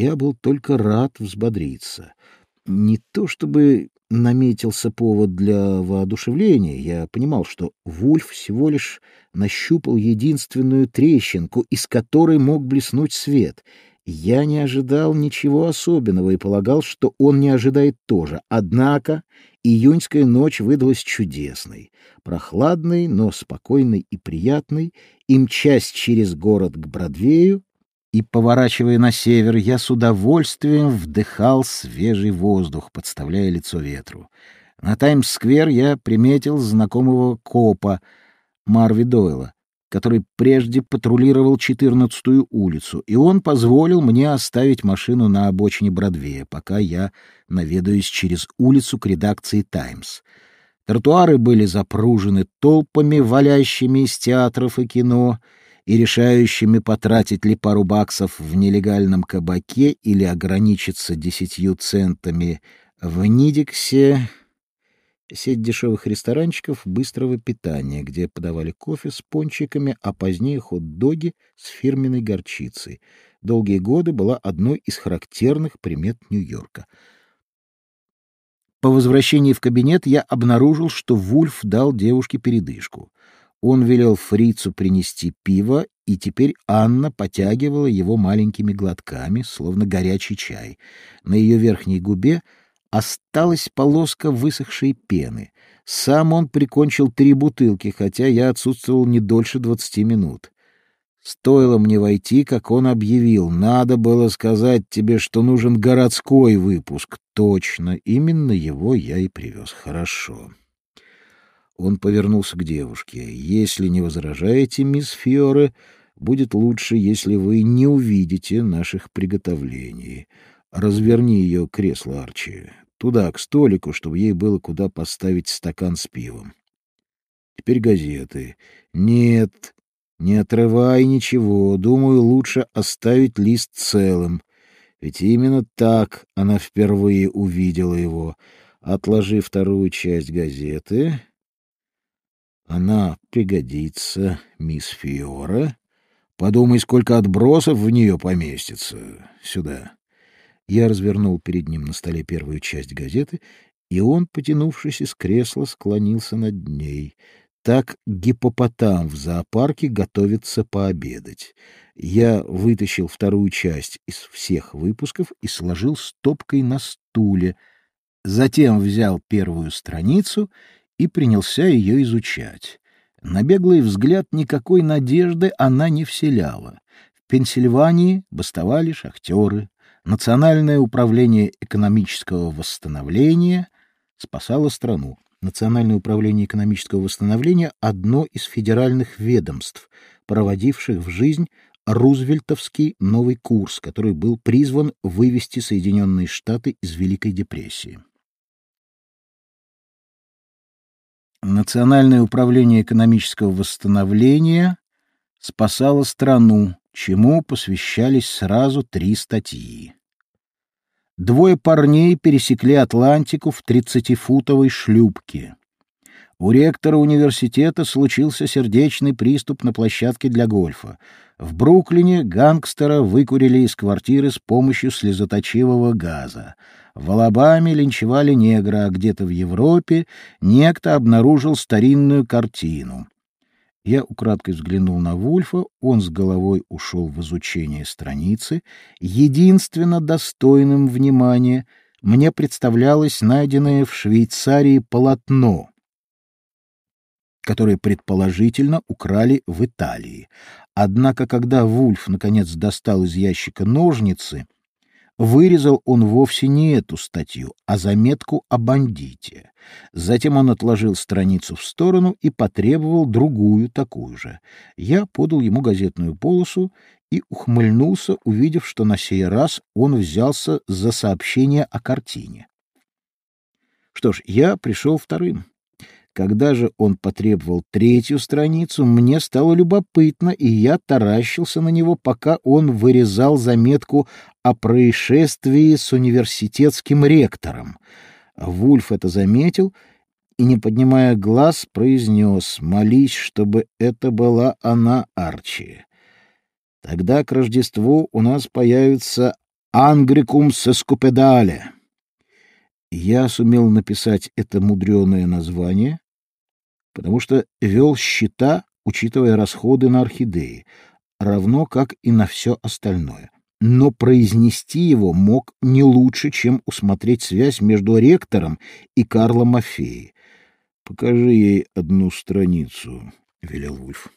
Я был только рад взбодриться. Не то чтобы наметился повод для воодушевления, я понимал, что Вульф всего лишь нащупал единственную трещинку, из которой мог блеснуть свет. Я не ожидал ничего особенного и полагал, что он не ожидает тоже. Однако июньская ночь выдалась чудесной, прохладной, но спокойной и приятной, и, мчась через город к Бродвею, и, поворачивая на север, я с удовольствием вдыхал свежий воздух, подставляя лицо ветру. На Таймс-сквер я приметил знакомого копа Марви Дойла, который прежде патрулировал 14-ю улицу, и он позволил мне оставить машину на обочине Бродвея, пока я наведаюсь через улицу к редакции «Таймс». Тротуары были запружены толпами, валящими из театров и кино — и решающими, потратить ли пару баксов в нелегальном кабаке или ограничиться десятью центами в Нидиксе, сеть дешевых ресторанчиков быстрого питания, где подавали кофе с пончиками, а позднее хот-доги с фирменной горчицей. Долгие годы была одной из характерных примет Нью-Йорка. По возвращении в кабинет я обнаружил, что Вульф дал девушке передышку. Он велел фрицу принести пиво, и теперь Анна потягивала его маленькими глотками, словно горячий чай. На ее верхней губе осталась полоска высохшей пены. Сам он прикончил три бутылки, хотя я отсутствовал не дольше двадцати минут. Стоило мне войти, как он объявил. Надо было сказать тебе, что нужен городской выпуск. Точно, именно его я и привез. Хорошо. Он повернулся к девушке. «Если не возражаете, мисс Фиоре, будет лучше, если вы не увидите наших приготовлений. Разверни ее кресло, Арчи, туда, к столику, чтобы ей было куда поставить стакан с пивом. Теперь газеты. Нет, не отрывай ничего. Думаю, лучше оставить лист целым. Ведь именно так она впервые увидела его. Отложи вторую часть газеты, она пригодится, мисс Фиора. Подумай, сколько отбросов в нее поместится. Сюда. Я развернул перед ним на столе первую часть газеты, и он, потянувшись из кресла, склонился над ней. Так гипопотам в зоопарке готовится пообедать. Я вытащил вторую часть из всех выпусков и сложил стопкой на стуле. Затем взял первую страницу — и принялся ее изучать. На беглый взгляд никакой надежды она не вселяла. В Пенсильвании бастовали шахтеры. Национальное управление экономического восстановления спасало страну. Национальное управление экономического восстановления — одно из федеральных ведомств, проводивших в жизнь Рузвельтовский новый курс, который был призван вывести Соединенные Штаты из Великой депрессии. Национальное управление экономического восстановления спасало страну, чему посвящались сразу три статьи. Двое парней пересекли Атлантику в тридцатифутовой шлюпке. У ректора университета случился сердечный приступ на площадке для гольфа. В Бруклине гангстера выкурили из квартиры с помощью слезоточивого газа. В Алабаме линчевали негра, а где-то в Европе некто обнаружил старинную картину. Я украдкой взглянул на Вульфа, он с головой ушел в изучение страницы. Единственно достойным внимания мне представлялось найденное в Швейцарии полотно, которое предположительно украли в Италии. Однако, когда Вульф наконец достал из ящика ножницы, Вырезал он вовсе не эту статью, а заметку о бандите. Затем он отложил страницу в сторону и потребовал другую такую же. Я подал ему газетную полосу и ухмыльнулся, увидев, что на сей раз он взялся за сообщение о картине. Что ж, я пришел вторым. Когда же он потребовал третью страницу, мне стало любопытно, и я таращился на него, пока он вырезал заметку о происшествии с университетским ректором. Вульф это заметил и, не поднимая глаз, произнес «Молись, чтобы это была она, Арчи. Тогда к Рождеству у нас появится «Ангрикум сескупедале». Я сумел написать это мудреное название, потому что вел счета, учитывая расходы на орхидеи, равно как и на все остальное. Но произнести его мог не лучше, чем усмотреть связь между ректором и Карлом Мафеей. — Покажи ей одну страницу, — велел Вульф.